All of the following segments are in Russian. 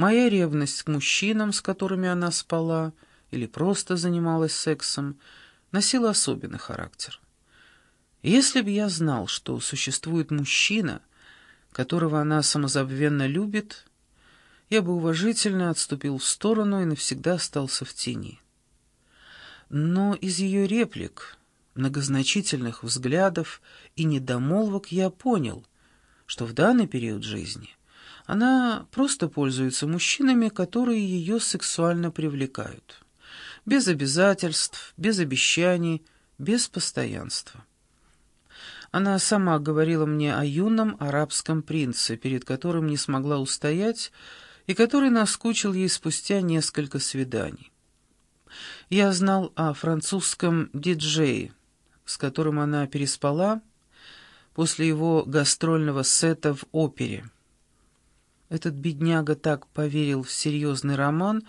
Моя ревность к мужчинам, с которыми она спала или просто занималась сексом, носила особенный характер. Если бы я знал, что существует мужчина, которого она самозабвенно любит, я бы уважительно отступил в сторону и навсегда остался в тени. Но из ее реплик, многозначительных взглядов и недомолвок я понял, что в данный период жизни она просто пользуется мужчинами, которые ее сексуально привлекают. Без обязательств, без обещаний, без постоянства. Она сама говорила мне о юном арабском принце, перед которым не смогла устоять, и который наскучил ей спустя несколько свиданий. Я знал о французском диджее, с которым она переспала после его гастрольного сета в опере. Этот бедняга так поверил в серьезный роман,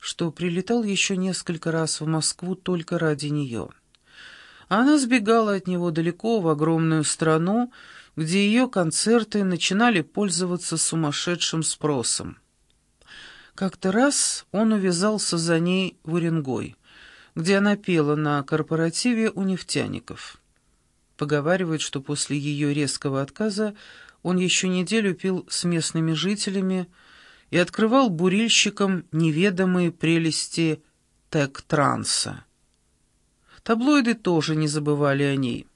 что прилетал еще несколько раз в Москву только ради нее. Она сбегала от него далеко в огромную страну, где ее концерты начинали пользоваться сумасшедшим спросом. Как-то раз он увязался за ней в Уренгой, где она пела на корпоративе у нефтяников. Поговаривают, что после ее резкого отказа он еще неделю пил с местными жителями и открывал бурильщикам неведомые прелести тек-транса. Таблоиды тоже не забывали о ней.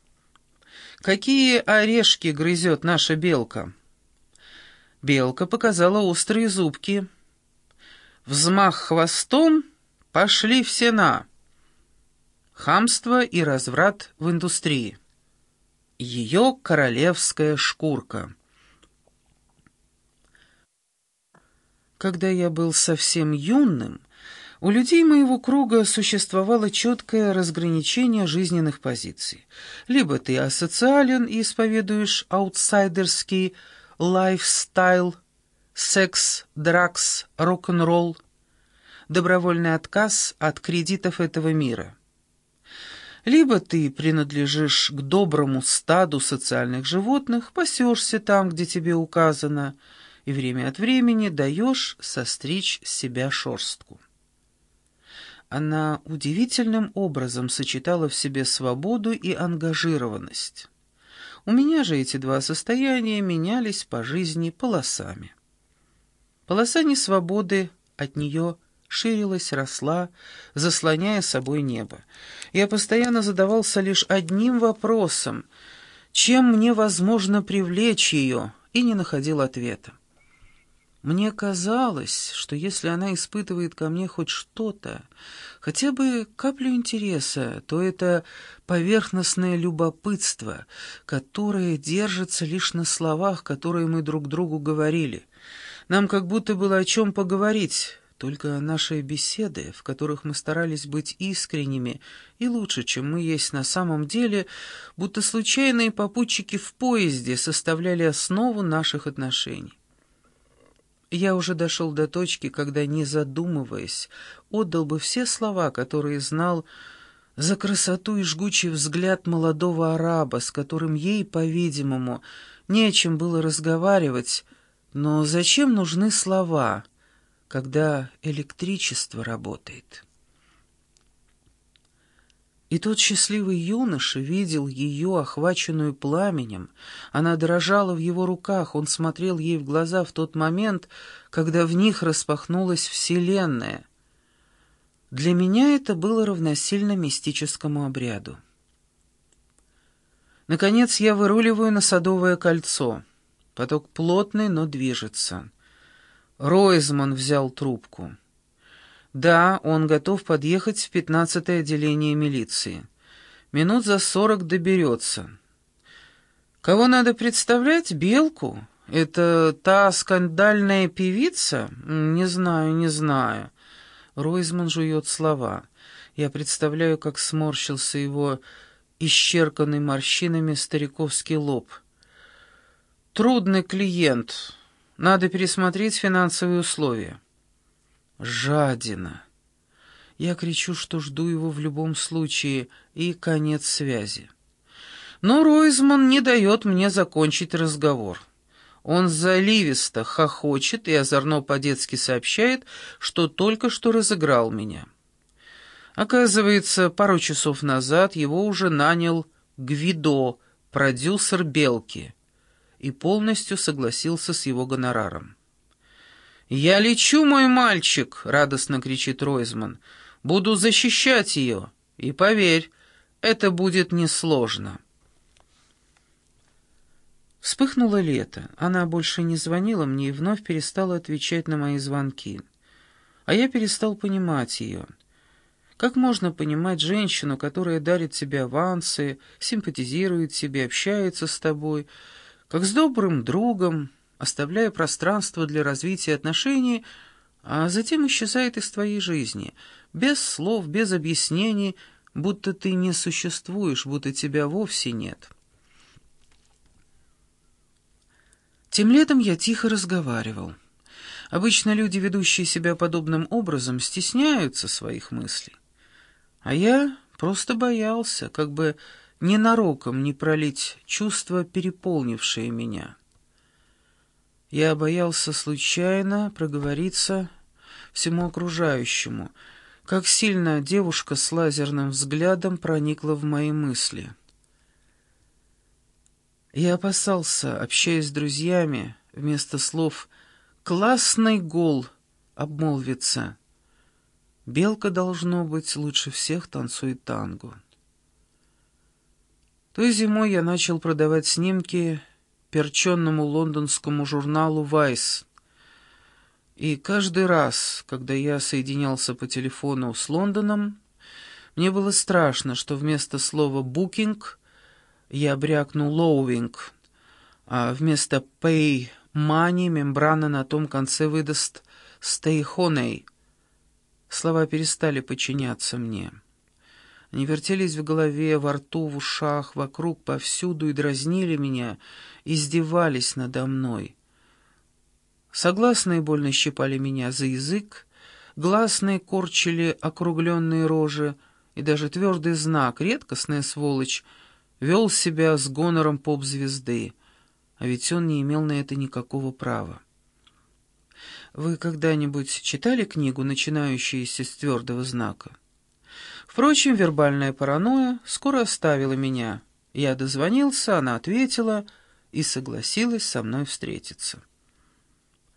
«Какие орешки грызет наша белка?» Белка показала острые зубки. Взмах хвостом, пошли все на. Хамство и разврат в индустрии. Ее королевская шкурка. Когда я был совсем юным, у людей моего круга существовало четкое разграничение жизненных позиций. Либо ты асоциален и исповедуешь аутсайдерский лайфстайл, секс, дракс, рок-н-ролл, добровольный отказ от кредитов этого мира. Либо ты принадлежишь к доброму стаду социальных животных, пасешься там, где тебе указано, и время от времени даешь состричь себя шорстку. Она удивительным образом сочетала в себе свободу и ангажированность. У меня же эти два состояния менялись по жизни полосами. Полоса несвободы от нее ширилась, росла, заслоняя собой небо. Я постоянно задавался лишь одним вопросом — чем мне возможно привлечь ее, и не находил ответа. Мне казалось, что если она испытывает ко мне хоть что-то, хотя бы каплю интереса, то это поверхностное любопытство, которое держится лишь на словах, которые мы друг другу говорили. Нам как будто было о чем поговорить, только наши беседы, в которых мы старались быть искренними и лучше, чем мы есть на самом деле, будто случайные попутчики в поезде составляли основу наших отношений. Я уже дошел до точки, когда, не задумываясь, отдал бы все слова, которые знал, за красоту и жгучий взгляд молодого араба, с которым ей, по-видимому, не о чем было разговаривать, но зачем нужны слова, когда электричество работает?» И тот счастливый юноша видел ее, охваченную пламенем. Она дрожала в его руках, он смотрел ей в глаза в тот момент, когда в них распахнулась Вселенная. Для меня это было равносильно мистическому обряду. Наконец я выруливаю на Садовое кольцо. Поток плотный, но движется. Ройзман взял трубку. Да, он готов подъехать в пятнадцатое отделение милиции. Минут за сорок доберется. Кого надо представлять? Белку? Это та скандальная певица? Не знаю, не знаю. Ройзман жует слова. Я представляю, как сморщился его исчерканный морщинами стариковский лоб. Трудный клиент. Надо пересмотреть финансовые условия. Жадина. Я кричу, что жду его в любом случае, и конец связи. Но Ройзман не дает мне закончить разговор. Он заливисто хохочет и озорно по-детски сообщает, что только что разыграл меня. Оказывается, пару часов назад его уже нанял Гвидо, продюсер «Белки», и полностью согласился с его гонораром. «Я лечу, мой мальчик!» — радостно кричит Ройзман. «Буду защищать ее, и поверь, это будет несложно». Вспыхнуло лето. Она больше не звонила мне и вновь перестала отвечать на мои звонки. А я перестал понимать ее. Как можно понимать женщину, которая дарит тебе авансы, симпатизирует тебе, общается с тобой, как с добрым другом, оставляя пространство для развития отношений, а затем исчезает из твоей жизни, без слов, без объяснений, будто ты не существуешь, будто тебя вовсе нет». Тем летом я тихо разговаривал. Обычно люди, ведущие себя подобным образом, стесняются своих мыслей. А я просто боялся, как бы ненароком не пролить чувства, переполнившие меня. Я боялся случайно проговориться всему окружающему, как сильно девушка с лазерным взглядом проникла в мои мысли. Я опасался, общаясь с друзьями, вместо слов «классный гол» обмолвиться. Белка, должно быть, лучше всех танцует танго. Той зимой я начал продавать снимки перченному лондонскому журналу «Vice». И каждый раз, когда я соединялся по телефону с Лондоном, мне было страшно, что вместо слова «booking» Я брякнул «loving», а вместо «pay money» мембрана на том конце выдаст «stay honey». Слова перестали подчиняться мне. Они вертелись в голове, во рту, в ушах, вокруг, повсюду и дразнили меня, издевались надо мной. Согласные больно щипали меня за язык, гласные корчили округленные рожи, и даже твердый знак, редкостная сволочь — вел себя с гонором поп-звезды, а ведь он не имел на это никакого права. Вы когда-нибудь читали книгу, начинающуюся с твердого знака? Впрочем, вербальная паранойя скоро оставила меня. Я дозвонился, она ответила и согласилась со мной встретиться.